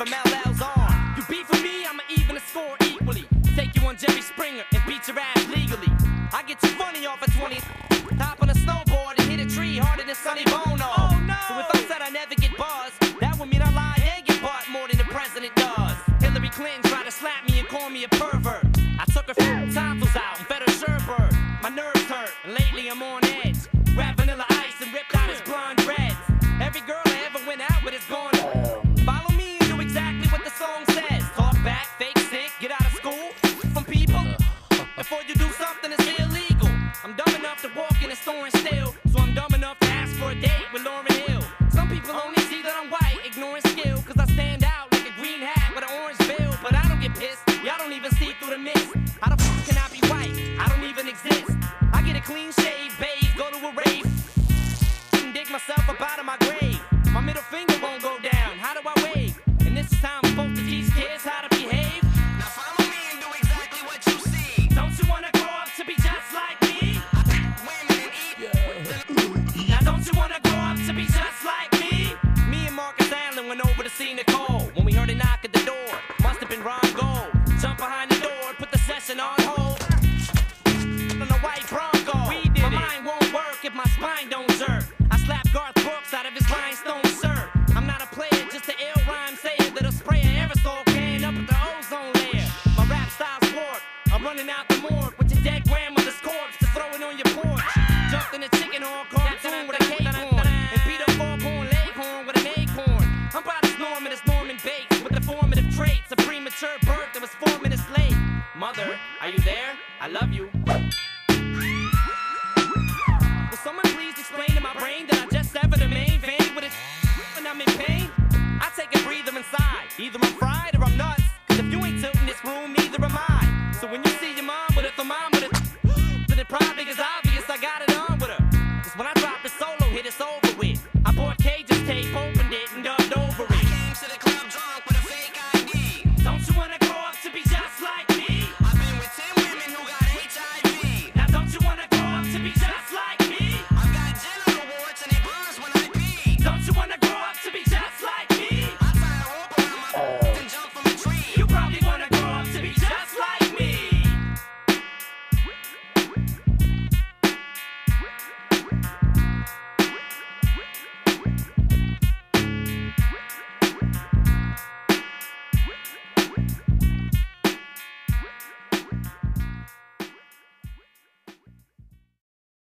from LL's on. You beat for me, I'ma even the score equally. Take you on Jerry Springer and beat your ass legally. I get you funny off a of 20. Hop on a snowboard and hit a tree harder than Sonny Bono. Oh, no. So if I said I never get buzzed, that would mean I lie and get bought more than the president does. Hillary Clinton tried to slap me and call me a pervert. before you do something that's illegal. I'm dumb enough to walk in a store and steal, so I'm dumb enough to ask for a date. spine don't jerk. I slap Garth Brooks out of his limestone shirt. I'm not a player, just an ill rhyme sayer that'll spray an aerosol can up at the ozone layer. My rap style's warped. I'm running out the morgue with your dead grandmother's corpse to throw it on your porch. Jumped in a chicken horn cartoon with a cake horn and beat a foghorn leghorn with an acorn. I'm about as Norman as Norman Bates with the formative traits, of premature birth that was four minutes late. Mother, are you there? I love you.